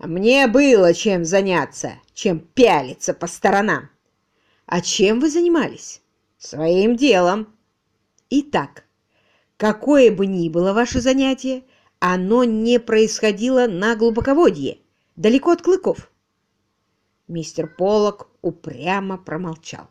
Мне было чем заняться, чем пялиться по сторонам. А чем вы занимались? Своим делом. Итак, какое бы ни было ваше занятие, оно не происходило на глубоководье, далеко от клыков. Мистер Поллок упрямо промолчал.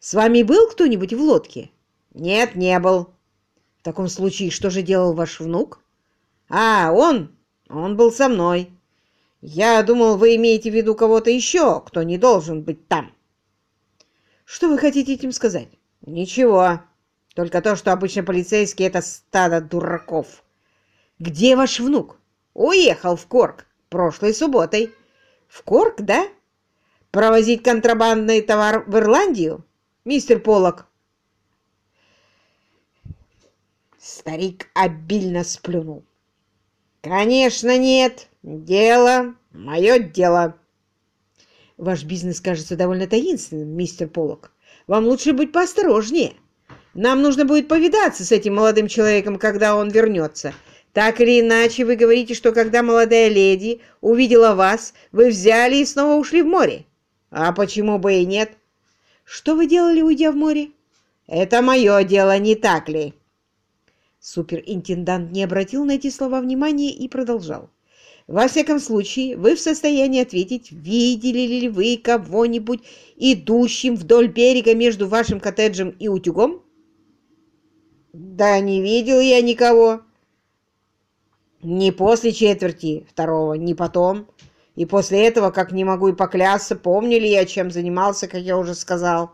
«С вами был кто-нибудь в лодке?» «Нет, не был». «В таком случае, что же делал ваш внук?» «А, он? Он был со мной. Я думал, вы имеете в виду кого-то еще, кто не должен быть там». «Что вы хотите этим сказать?» «Ничего. Только то, что обычно полицейские — это стадо дураков». «Где ваш внук?» «Уехал в Корк прошлой субботой». «В Корк, да?» «Провозить контрабандный товар в Ирландию?» «Мистер Поллок, Старик обильно сплюнул. «Конечно нет. Дело — мое дело». «Ваш бизнес кажется довольно таинственным, мистер Поллок. Вам лучше быть поосторожнее. Нам нужно будет повидаться с этим молодым человеком, когда он вернется. Так или иначе, вы говорите, что когда молодая леди увидела вас, вы взяли и снова ушли в море. А почему бы и нет? Что вы делали, уйдя в море? Это мое дело, не так ли?» Суперинтендант не обратил на эти слова внимания и продолжал. «Во всяком случае, вы в состоянии ответить, видели ли вы кого-нибудь идущим вдоль берега между вашим коттеджем и утюгом?» «Да не видел я никого. Ни после четверти второго, ни потом. И после этого, как не могу и поклясться, помню ли я, чем занимался, как я уже сказал».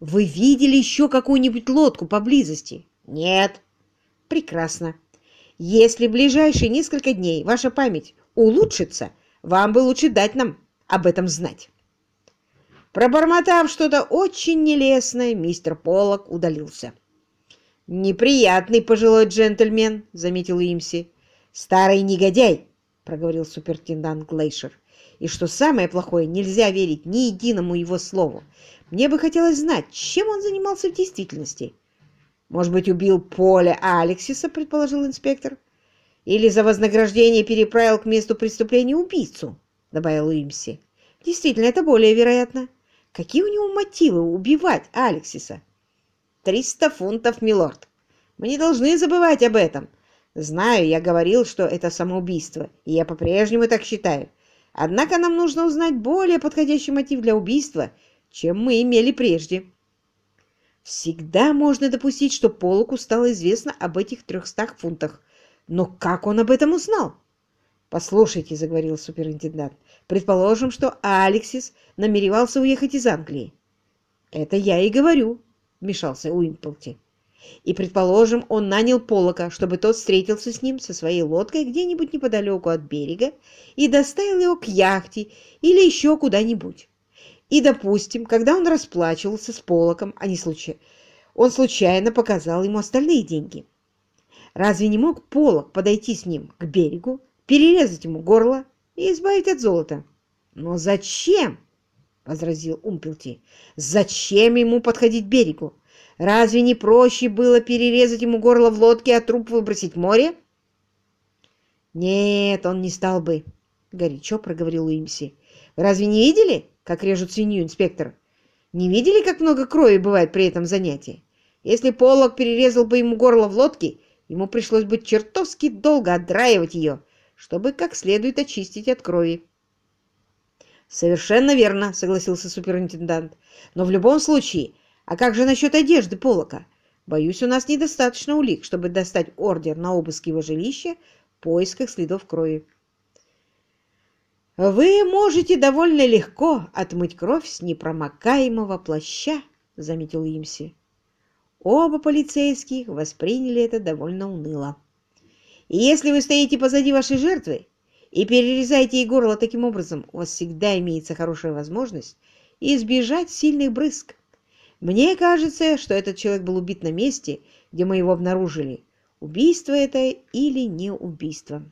«Вы видели еще какую-нибудь лодку поблизости?» «Нет». Прекрасно. Если в ближайшие несколько дней ваша память улучшится, вам бы лучше дать нам об этом знать. Пробормотав что-то очень нелестное, мистер Поллок удалился. «Неприятный пожилой джентльмен», — заметил Имси. «Старый негодяй», — проговорил супертендант Глейшер. «И что самое плохое, нельзя верить ни единому его слову. Мне бы хотелось знать, чем он занимался в действительности». Может быть, убил Поля Алексиса, предположил инспектор. Или за вознаграждение переправил к месту преступления убийцу, добавил Уимси. Действительно, это более вероятно. Какие у него мотивы убивать Алексиса? Триста фунтов, милорд. Мы не должны забывать об этом. Знаю, я говорил, что это самоубийство, и я по-прежнему так считаю. Однако нам нужно узнать более подходящий мотив для убийства, чем мы имели прежде. Всегда можно допустить, что Полоку стало известно об этих трехстах фунтах. Но как он об этом узнал? «Послушайте», — заговорил суперинтендант, — «предположим, что Алексис намеревался уехать из Англии». «Это я и говорю», — вмешался Уимплти. «И, предположим, он нанял Полока, чтобы тот встретился с ним со своей лодкой где-нибудь неподалеку от берега и доставил его к яхте или еще куда-нибудь. И, допустим, когда он расплачивался с Полоком, а не случай, он случайно показал ему остальные деньги. Разве не мог Полок подойти с ним к берегу, перерезать ему горло и избавить от золота? Но зачем? — возразил Умпелти. «Зачем ему подходить к берегу? Разве не проще было перерезать ему горло в лодке, а труп выбросить в море?» «Нет, он не стал бы», — горячо проговорил Уимси. «Разве не видели, как режут свинью, инспектор. Не видели, как много крови бывает при этом занятии? Если Поллок перерезал бы ему горло в лодке, ему пришлось бы чертовски долго отдраивать ее, чтобы как следует очистить от крови. «Совершенно верно», — согласился суперинтендант. «Но в любом случае, а как же насчет одежды Полока? Боюсь, у нас недостаточно улик, чтобы достать ордер на обыск его жилища в поисках следов крови». «Вы можете довольно легко отмыть кровь с непромокаемого плаща», — заметил Имси. Оба полицейских восприняли это довольно уныло. «И если вы стоите позади вашей жертвы и перерезаете ей горло таким образом, у вас всегда имеется хорошая возможность избежать сильных брызг. Мне кажется, что этот человек был убит на месте, где мы его обнаружили. Убийство это или не убийство?»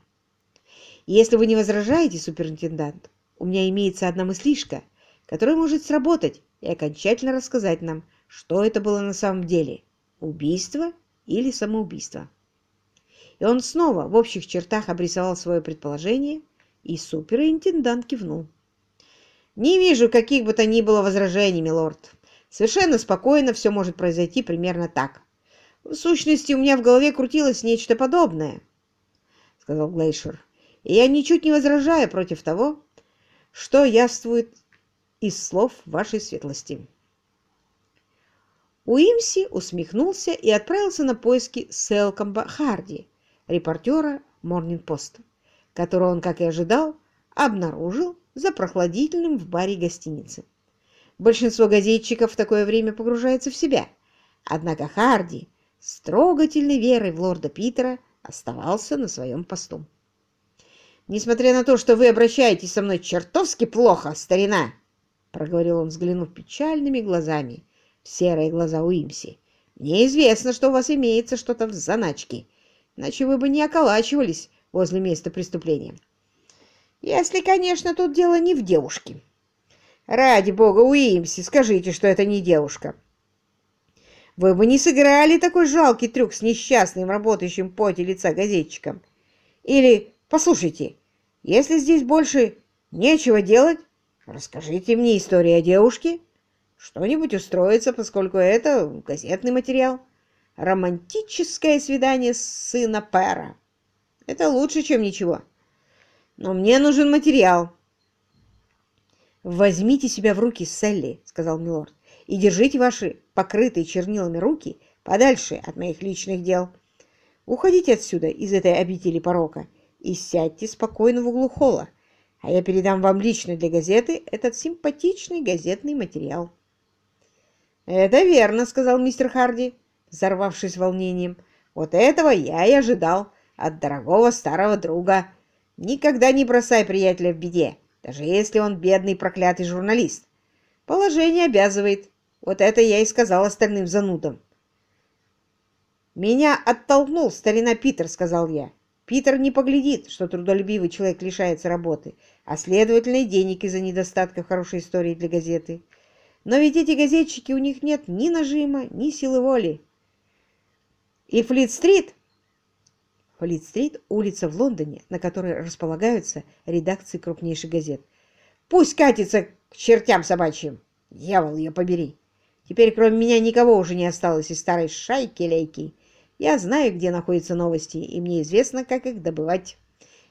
Если вы не возражаете, суперинтендант, у меня имеется одна мыслишка, которая может сработать и окончательно рассказать нам, что это было на самом деле – убийство или самоубийство. И он снова в общих чертах обрисовал свое предположение и суперинтендант кивнул. «Не вижу каких бы то ни было возражений, милорд. Совершенно спокойно все может произойти примерно так. В сущности, у меня в голове крутилось нечто подобное», — сказал Глейшер. «И я ничуть не возражаю против того, что явствует из слов вашей светлости». Уимси усмехнулся и отправился на поиски Селкомба Харди, репортера Морнинг-Пост, которого он, как и ожидал, обнаружил за прохладительным в баре гостиницы. Большинство газетчиков в такое время погружается в себя, однако Харди с трогательной верой в лорда Питера оставался на своем посту. «Несмотря на то, что вы обращаетесь со мной чертовски плохо, старина!» — проговорил он, взглянув печальными глазами в серые глаза Уимси. «Мне известно, что у вас имеется что-то в заначке, иначе вы бы не околачивались возле места преступления. Если, конечно, тут дело не в девушке. Ради бога, Уимси, скажите, что это не девушка. Вы бы не сыграли такой жалкий трюк с несчастным работающим поте лица газетчиком. Или, послушайте, если здесь больше нечего делать, расскажите мне историю о девушке. Что-нибудь устроится, поскольку это газетный материал. Романтическое свидание сына Пэра. Это лучше, чем ничего. Но мне нужен материал. «Возьмите себя в руки, Селли», — сказал Милорд, «и держите ваши покрытые чернилами руки подальше от моих личных дел. Уходите отсюда, из этой обители порока, и сядьте спокойно в углу холла, а я передам вам лично для газеты этот симпатичный газетный материал». «Это верно», — сказал мистер Харди, взорвавшись волнением. «Вот этого я и ожидал от дорогого старого друга. Никогда не бросай приятеля в беде, даже если он бедный проклятый журналист. Положение обязывает. Вот это я и сказал остальным занудам. «Меня оттолкнул старина Питер», — сказал я. «Питер не поглядит, что трудолюбивый человек лишается работы, а, следовательно, и денег из-за недостатка хорошей истории для газеты. Но ведь эти газетчики, у них нет ни нажима, ни силы воли. И Флит-стрит Флит-стрит – улица в Лондоне, на которой располагаются редакции крупнейших газет. Пусть катится к чертям собачьим. Дьявол ее побери. Теперь кроме меня никого уже не осталось из старой шайки-лейки. Я знаю, где находятся новости, и мне известно, как их добывать.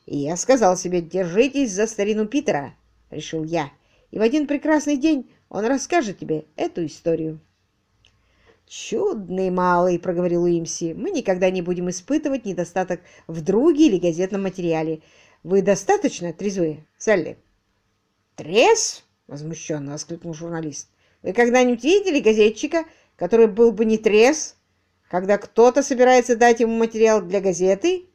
И я сказал себе, держитесь за старину Питера, решил я. И в один прекрасный день он расскажет тебе эту историю. «Чудный малый», — проговорил Уимси, — «мы никогда не будем испытывать недостаток в друге или газетном материале. Вы достаточно трезвы, Салли?» «Трезв?» — возмущенно воскликнул журналист. «Вы когда-нибудь видели газетчика, который был бы не трезв, когда кто-то собирается дать ему материал для газеты?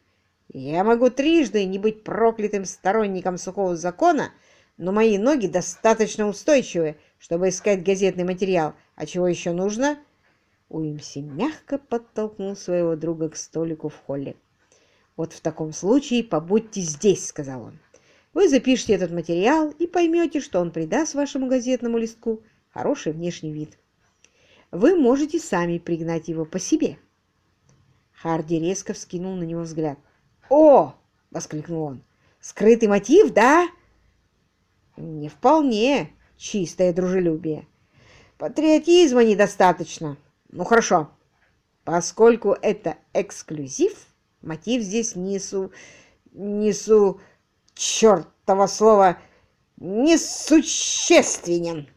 Я могу трижды не быть проклятым сторонником сухого закона, но мои ноги достаточно устойчивы, чтобы искать газетный материал. А чего еще нужно?» Уимси мягко подтолкнул своего друга к столику в холле. «Вот в таком случае побудьте здесь», — сказал он. «Вы запишите этот материал и поймете, что он придаст вашему газетному листку хороший внешний вид. Вы можете сами пригнать его по себе». Харди резко вскинул на него взгляд. «О!» — воскликнул он. «Скрытый мотив, да?» «Не вполне чистое дружелюбие. Патриотизма недостаточно». Ну хорошо, поскольку это эксклюзив, мотив здесь несу, несу, чертово слова, несущественен.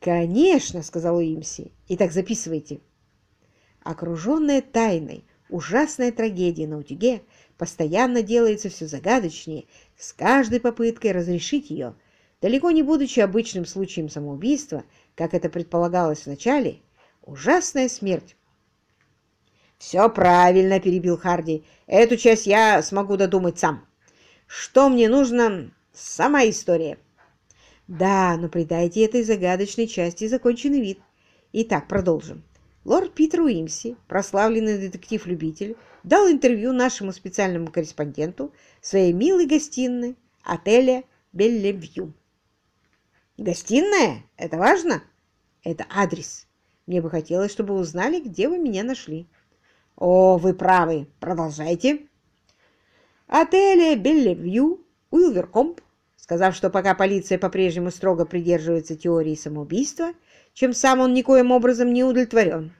«Конечно», — сказал Уимси. «Итак, записывайте». Окруженная тайной, ужасная трагедия на утюге постоянно делается все загадочнее с каждой попыткой разрешить ее, далеко не будучи обычным случаем самоубийства, как это предполагалось вначале, Ужасная смерть. «Все правильно», — перебил Харди. «Эту часть я смогу додумать сам. Что мне нужно? Сама история». «Да, но придайте этой загадочной части законченный вид. Итак, продолжим. Лорд Питер Уимси, прославленный детектив-любитель, дал интервью нашему специальному корреспонденту в своей милой гостиной отеля Беллевью. «Гостиная? Это важно?» «Это адрес. Мне бы хотелось, чтобы вы узнали, где вы меня нашли. О, вы правы. Продолжайте. Отель Беллевью Уилверкомп, сказав, что пока полиция по-прежнему строго придерживается теории самоубийства, чем сам он никоим образом не удовлетворен.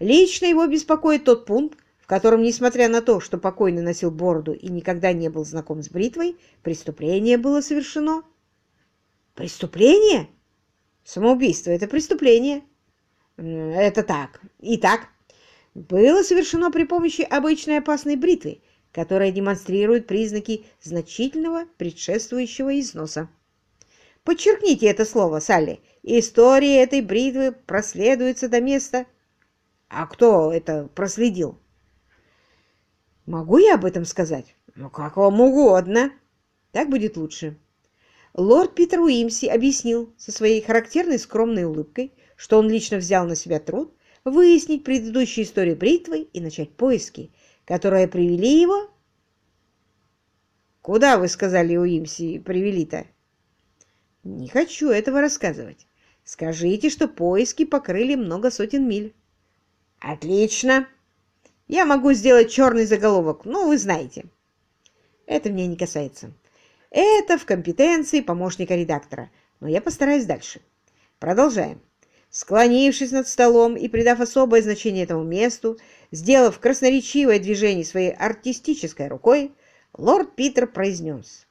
Лично его беспокоит тот пункт, в котором, несмотря на то, что покойный носил бороду и никогда не был знаком с бритвой, преступление было совершено. Преступление? Самоубийство – это преступление. Это так. Итак, было совершено при помощи обычной опасной бритвы, которая демонстрирует признаки значительного предшествующего износа. Подчеркните это слово, Салли. История этой бритвы проследуется до места. А кто это проследил? Могу я об этом сказать? Ну, как вам угодно. Так будет лучше. Лорд Питер Уимси объяснил со своей характерной скромной улыбкой, что он лично взял на себя труд выяснить предыдущую историю бритвы и начать поиски, которые привели его... Куда, вы сказали, Уимси, привели-то? Не хочу этого рассказывать. Скажите, что поиски покрыли много сотен миль. Отлично. Я могу сделать черный заголовок, ну, вы знаете. Это меня не касается. Это в компетенции помощника редактора, но я постараюсь дальше. Продолжаем. Склонившись над столом и придав особое значение этому месту, сделав красноречивое движение своей артистической рукой, лорд Питер произнес.